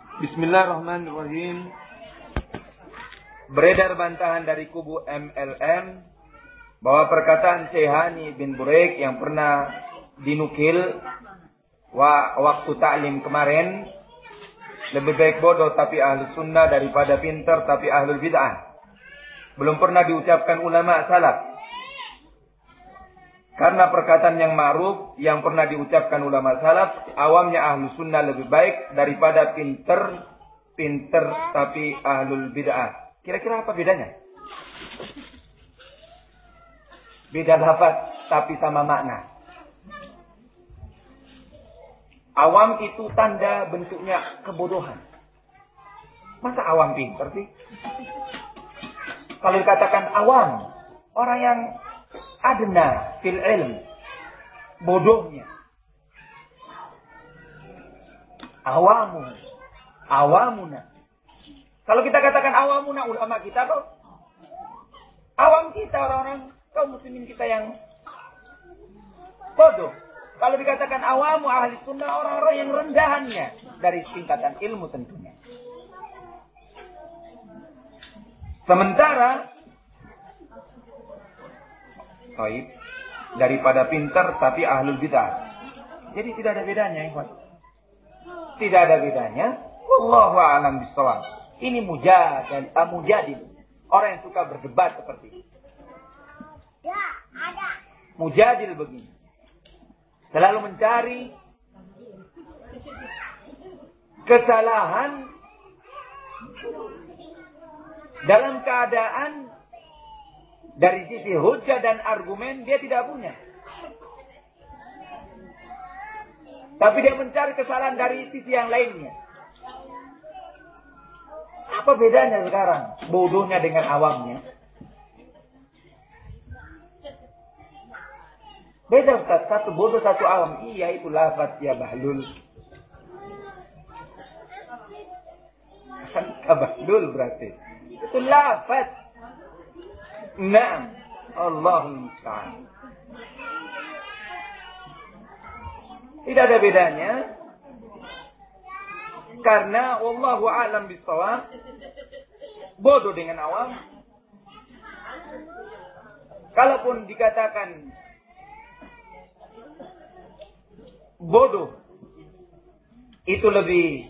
Bismillahirrahmanirrahim. Beredar bantahan dari kubu MLM bahwa perkataan Sehani bin Burek yang pernah dinukil wa waktu taklim kemarin lebih baik bodoh tapi ahli sunnah daripada pintar tapi ahli bid'ah. Belum pernah diucapkan ulama salaf. Karena perkataan yang ma'ruf yang pernah diucapkan ulama salaf, awamnya ahlu sunnah lebih baik daripada pinter, pinter tapi ahlul bid'ah. Kira-kira apa bedanya? Beda lafaz tapi sama makna. Awam itu tanda bentuknya kebodohan. Masa awam pinter sih? Kalau dikatakan awam, orang yang adna fil ilm. Bodohnya. Awamu. Awamuna. Kalau kita katakan awamuna ulama kita kok. Awam kita orang-orang kaum muslimin kita yang bodoh. Kalau dikatakan awamu ahli sunnah orang-orang yang rendahannya dari tingkatan ilmu tentunya. Sementara Taib daripada pintar tapi ahlul bidah. Jadi tidak ada bedanya, ikhwan. Tidak ada bedanya. Wallahu a'lam bishawab. Ini mujadil, uh, mujadil. Orang yang suka berdebat seperti ini. Ya, ada. Mujadil begini. Selalu mencari kesalahan dalam keadaan dari sisi hujah dan argumen dia tidak punya. Tapi dia mencari kesalahan dari sisi yang lainnya. Apa bedanya sekarang? Bodohnya dengan awamnya. Beda Ustaz, satu bodoh, satu awam. Iya itu lafaz ya bahlul. Kan bahlul berarti. Itu lafaz. Naam. Allah musta'an. Tidak ada bedanya. Karena wallahu alam bisawab. Bodoh dengan awam. Kalaupun dikatakan bodoh itu lebih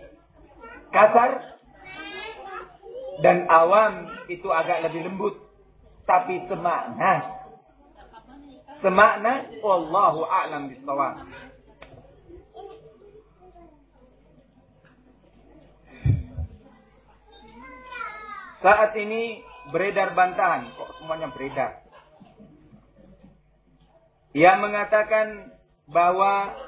kasar dan awam itu agak lebih lembut tapi semakna. Semakna wallahu a'lam bishawab. Saat ini beredar bantahan, kok semuanya beredar. Yang mengatakan bahwa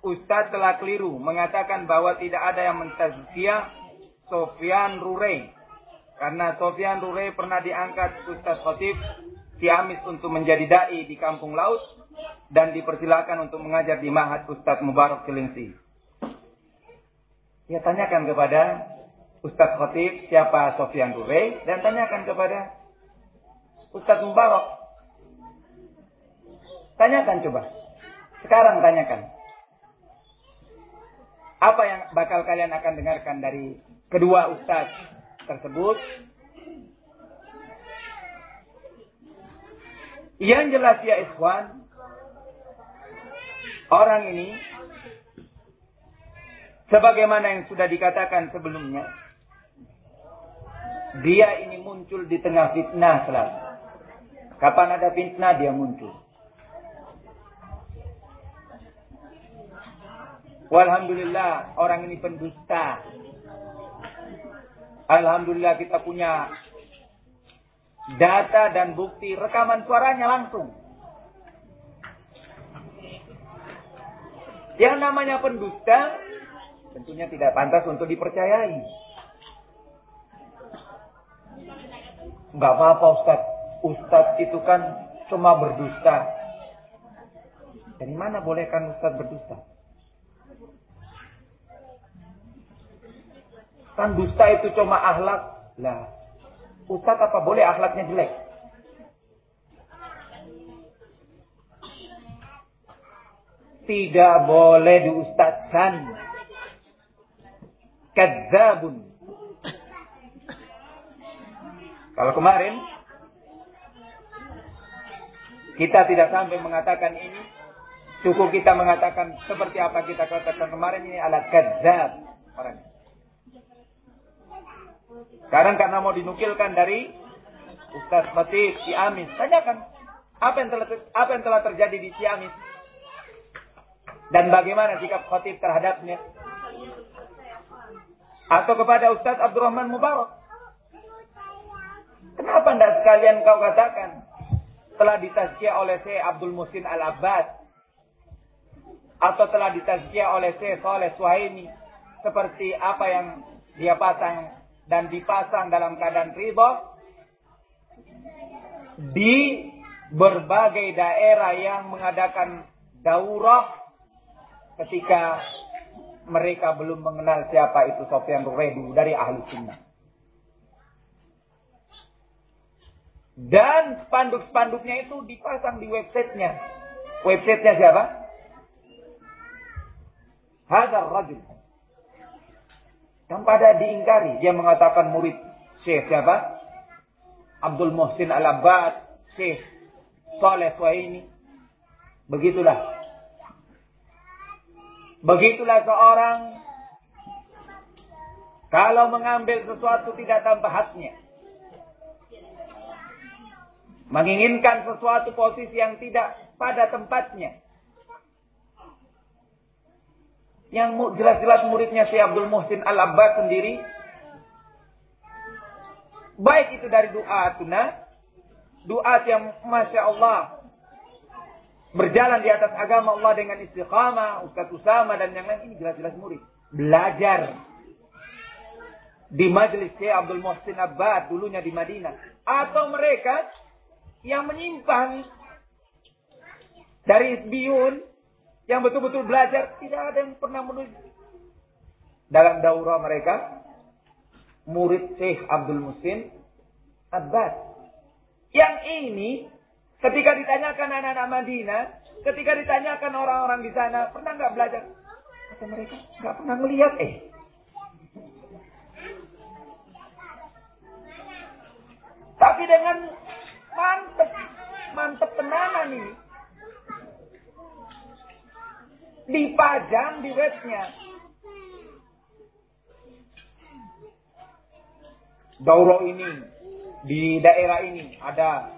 Ustadz telah keliru mengatakan bahwa tidak ada yang mentazkiyah Sofyan Rurey karena Sofyan Rure pernah diangkat Ustaz Khotib Ciamis untuk menjadi dai di kampung laut dan dipersilakan untuk mengajar di Mahat Ustaz Mubarak Cilengsi. Ya tanyakan kepada Ustaz Khotib siapa Sofyan Rure dan tanyakan kepada Ustaz Mubarak. Tanyakan coba. Sekarang tanyakan. Apa yang bakal kalian akan dengarkan dari kedua ustaz tersebut. Yang jelas ya ikhwan, orang ini sebagaimana yang sudah dikatakan sebelumnya, dia ini muncul di tengah fitnah selalu. Kapan ada fitnah dia muncul. Walhamdulillah orang ini pendusta. Alhamdulillah kita punya data dan bukti rekaman suaranya langsung. Yang namanya pendusta tentunya tidak pantas untuk dipercayai. Enggak apa-apa Ustaz. Ustaz itu kan cuma berdusta. Dari mana bolehkan Ustaz berdusta? Kan dusta itu cuma akhlak. Lah, ustaz apa boleh akhlaknya jelek? Tidak boleh diustadkan. kadzabun. Kalau kemarin kita tidak sampai mengatakan ini, cukup kita mengatakan seperti apa kita katakan kemarin ini adalah kadzab orang. Sekarang karena mau dinukilkan dari Ustaz Batik Ciamis, tanyakan apa yang telah apa yang telah terjadi di Ciamis dan bagaimana sikap khatib terhadapnya? Atau kepada Ustaz Abdurrahman Mubarak. Kenapa tidak sekalian kau katakan telah ditazkiyah oleh Syekh Abdul Musin Al-Abbad? Atau telah ditazkiyah oleh Syekh Saleh Suhaimi? Seperti apa yang dia pasang dan dipasang dalam keadaan ridho di berbagai daerah yang mengadakan daurah ketika mereka belum mengenal siapa itu Sofyan Ruredu dari ahli sunnah. Dan spanduk-spanduknya itu dipasang di websitenya. Websitenya siapa? Hadar Rajul. Yang pada diingkari. Dia mengatakan murid Syekh siapa? Abdul Muhsin Al-Abbad. Syekh Saleh Suhaimi. Begitulah. Begitulah seorang kalau mengambil sesuatu tidak tanpa haknya. Menginginkan sesuatu posisi yang tidak pada tempatnya. Yang jelas-jelas muridnya si Abdul Muhsin Al-Abbad sendiri. Baik itu dari doa tuna. Doa yang Masya Allah. Berjalan di atas agama Allah dengan istiqamah. Ustaz Usama dan yang lain. Ini jelas-jelas murid. Belajar. Di majelis Syekh Abdul Muhsin Abbad. Dulunya di Madinah. Atau mereka yang menyimpang dari isbiyun yang betul-betul belajar tidak ada yang pernah menuju dalam daurah mereka murid Syekh Abdul Musin Abbas. Yang ini ketika ditanyakan anak-anak Madinah ketika ditanyakan orang-orang di sana pernah nggak belajar? Kata mereka nggak pernah melihat eh. Tapi dengan mantep mantep tenanan ini dipajang di webnya. Dauro ini di daerah ini ada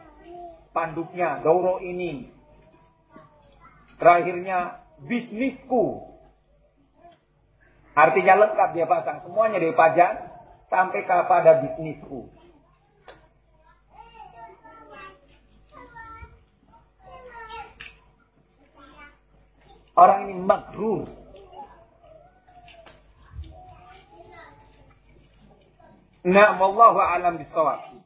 panduknya. Dauro ini terakhirnya bisnisku. Artinya lengkap dia pasang semuanya dia pajang sampai kepada bisnisku. Orang ini makrur. Nah, wallahu alam bisawab.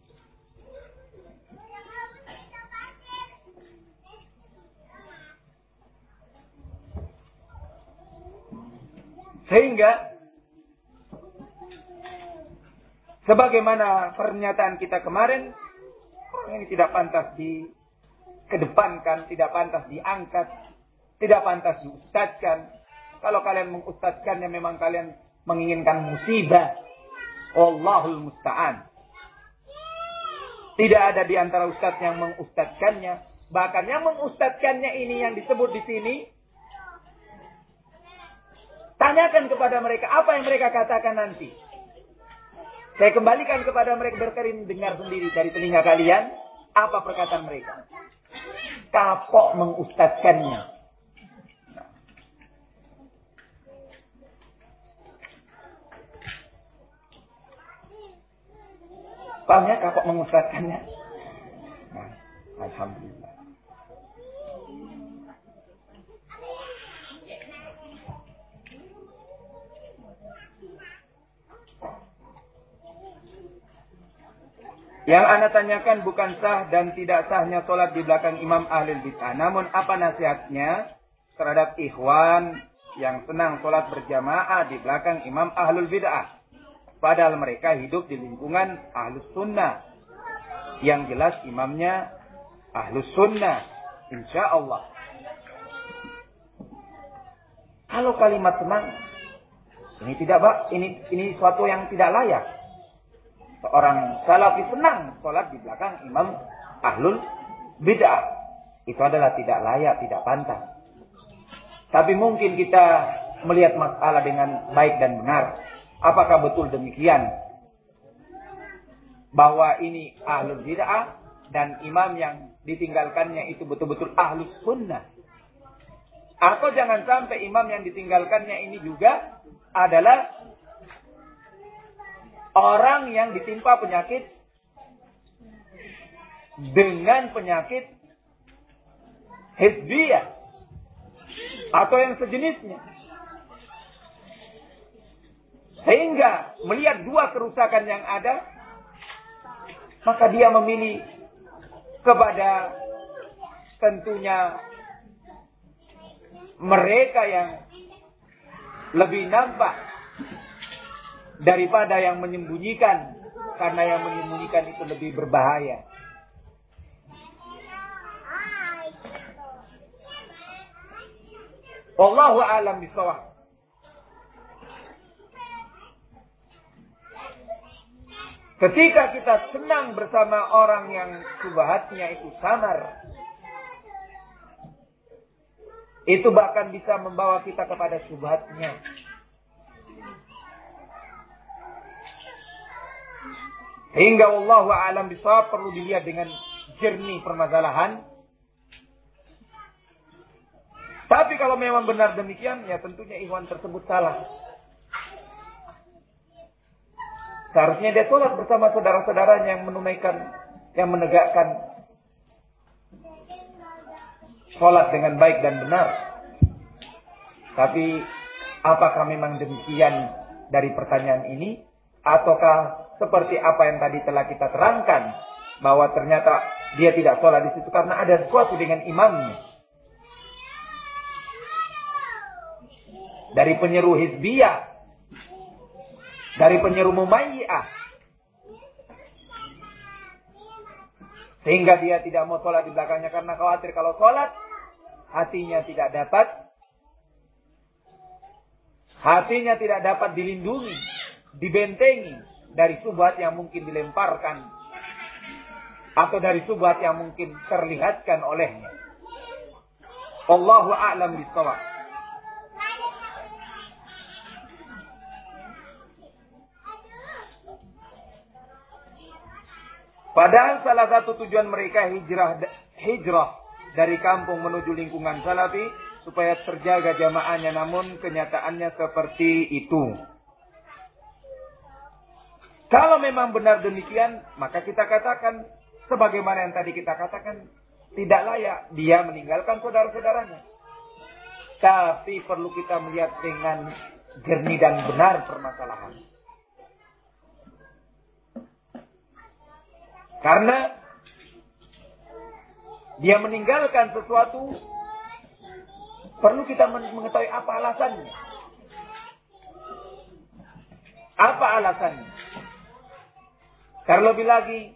Sehingga sebagaimana pernyataan kita kemarin, orang ini tidak pantas dikedepankan, tidak pantas diangkat, tidak pantas diustadkan. Kalau kalian mengustadkannya memang kalian menginginkan musibah. Allahul musta'an. Tidak ada di antara ustadz yang mengustadkannya. Bahkan yang mengustadkannya ini yang disebut di sini. Tanyakan kepada mereka apa yang mereka katakan nanti. Saya kembalikan kepada mereka berkerin dengar sendiri dari telinga kalian. Apa perkataan mereka. Kapok mengustadkannya. Pahamnya kapok mengusatkannya. Nah, Alhamdulillah. Yang anda tanyakan bukan sah dan tidak sahnya sholat di belakang imam ahli bid'ah. Namun apa nasihatnya terhadap ikhwan yang senang sholat berjamaah di belakang imam ahlul bid'ah? Padahal mereka hidup di lingkungan ahlus sunnah. Yang jelas imamnya ahlus sunnah. Insya Allah. Kalau kalimat senang, Ini tidak bak, ini ini suatu yang tidak layak. Seorang salafi senang sholat di belakang imam ahlul bid'ah. Itu adalah tidak layak, tidak pantas. Tapi mungkin kita melihat masalah dengan baik dan benar. Apakah betul demikian? Bahwa ini ahlul bid'ah dan imam yang ditinggalkannya itu betul-betul ahlus sunnah. Atau jangan sampai imam yang ditinggalkannya ini juga adalah orang yang ditimpa penyakit dengan penyakit hizbiyah atau yang sejenisnya. Sehingga melihat dua kerusakan yang ada, maka dia memilih kepada tentunya mereka yang lebih nampak daripada yang menyembunyikan karena yang menyembunyikan itu lebih berbahaya. Wallahu alam bisawab. Ketika kita senang bersama orang yang subhatnya itu samar, itu bahkan bisa membawa kita kepada subhatnya. Hingga Allah alam bisa perlu dilihat dengan jernih permasalahan. Tapi kalau memang benar demikian, ya tentunya ikhwan tersebut salah. Seharusnya dia sholat bersama saudara-saudaranya yang menunaikan, yang menegakkan sholat dengan baik dan benar. Tapi apakah memang demikian dari pertanyaan ini? Ataukah seperti apa yang tadi telah kita terangkan. Bahwa ternyata dia tidak sholat di situ karena ada sesuatu dengan imamnya. Dari penyeru hizbiyah. Dari penyeru mumayyah. Sehingga dia tidak mau sholat di belakangnya karena khawatir kalau sholat hatinya tidak dapat hatinya tidak dapat dilindungi, dibentengi dari subhat yang mungkin dilemparkan atau dari subhat yang mungkin terlihatkan olehnya. Allahu a'lam. Padahal salah satu tujuan mereka hijrah hijrah dari kampung menuju lingkungan salafi supaya terjaga jamaahnya namun kenyataannya seperti itu. Kalau memang benar demikian, maka kita katakan sebagaimana yang tadi kita katakan tidak layak dia meninggalkan saudara-saudaranya. Tapi perlu kita melihat dengan jernih dan benar permasalahan. Karena dia meninggalkan sesuatu, perlu kita mengetahui apa alasannya. Apa alasannya? Terlebih lagi,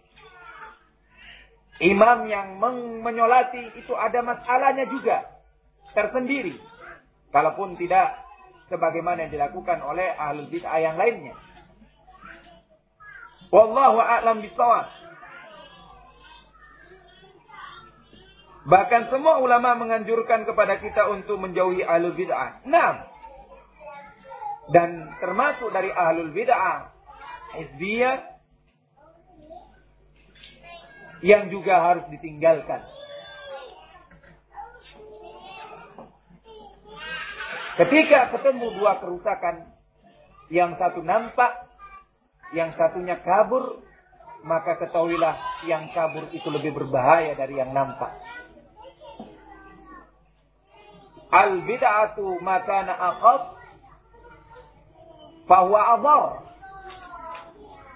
imam yang menyolati itu ada masalahnya juga tersendiri. Kalaupun tidak sebagaimana yang dilakukan oleh ahlul bid'ah yang lainnya. Wallahu a'lam bishawab. Bahkan semua ulama menganjurkan kepada kita untuk menjauhi ahlul bid'ah. Nah, dan termasuk dari ahlul bid'ah, hizbiyah, yang juga harus ditinggalkan. Ketika ketemu dua kerusakan, yang satu nampak, yang satunya kabur, maka ketahuilah yang kabur itu lebih berbahaya dari yang nampak. Al bid'atu makana aqab bahwa adhar.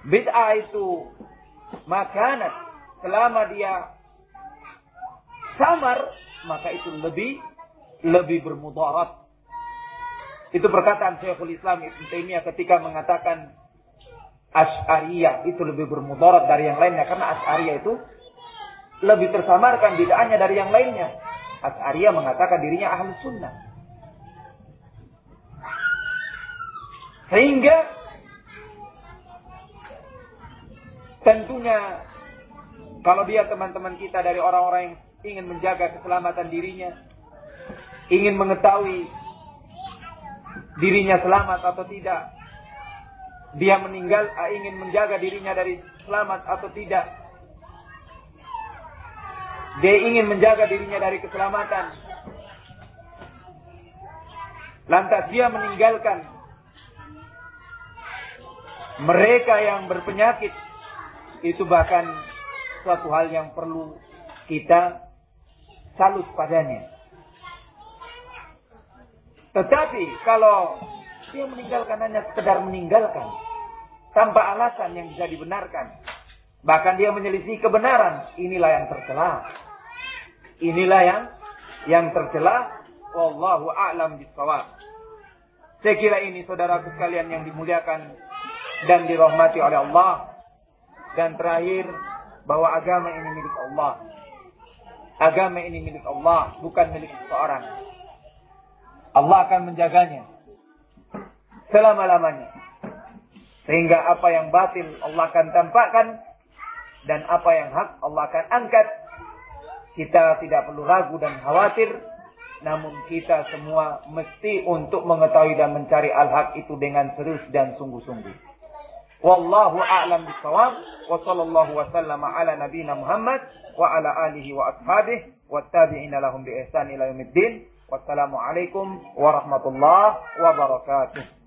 Bid'ah itu makanan selama dia samar maka itu lebih lebih bermudarat. Itu perkataan Syekhul Islam Ibn Taimiyah ketika mengatakan Ash'ariyah itu lebih bermudarat dari yang lainnya karena Ash'ariyah itu lebih tersamarkan bid'ahnya dari yang lainnya. As'ariyah mengatakan dirinya ahli sunnah. Sehingga tentunya kalau dia teman-teman kita dari orang-orang yang ingin menjaga keselamatan dirinya, ingin mengetahui dirinya selamat atau tidak, dia meninggal ah, ingin menjaga dirinya dari selamat atau tidak, dia ingin menjaga dirinya dari keselamatan. Lantas dia meninggalkan mereka yang berpenyakit. Itu bahkan suatu hal yang perlu kita salut padanya. Tetapi kalau dia meninggalkan hanya sekedar meninggalkan tanpa alasan yang bisa dibenarkan, bahkan dia menyelisih kebenaran, inilah yang tercela. Inilah yang yang tercela. Wallahu a'lam bishawab. Saya kira ini saudaraku sekalian yang dimuliakan dan dirahmati oleh Allah. Dan terakhir bahwa agama ini milik Allah. Agama ini milik Allah, bukan milik seseorang. Allah akan menjaganya selama-lamanya. Sehingga apa yang batil Allah akan tampakkan dan apa yang hak Allah akan angkat kita tidak perlu ragu dan khawatir. Namun kita semua mesti untuk mengetahui dan mencari al-haq itu dengan serius dan sungguh-sungguh. Wallahu a'lam bisawab. Wa sallallahu wa sallama ala nabina Muhammad wa ala alihi wa ashabih wa tabi'ina lahum bi ihsan ila yaumiddin. Wassalamualaikum warahmatullahi wabarakatuh.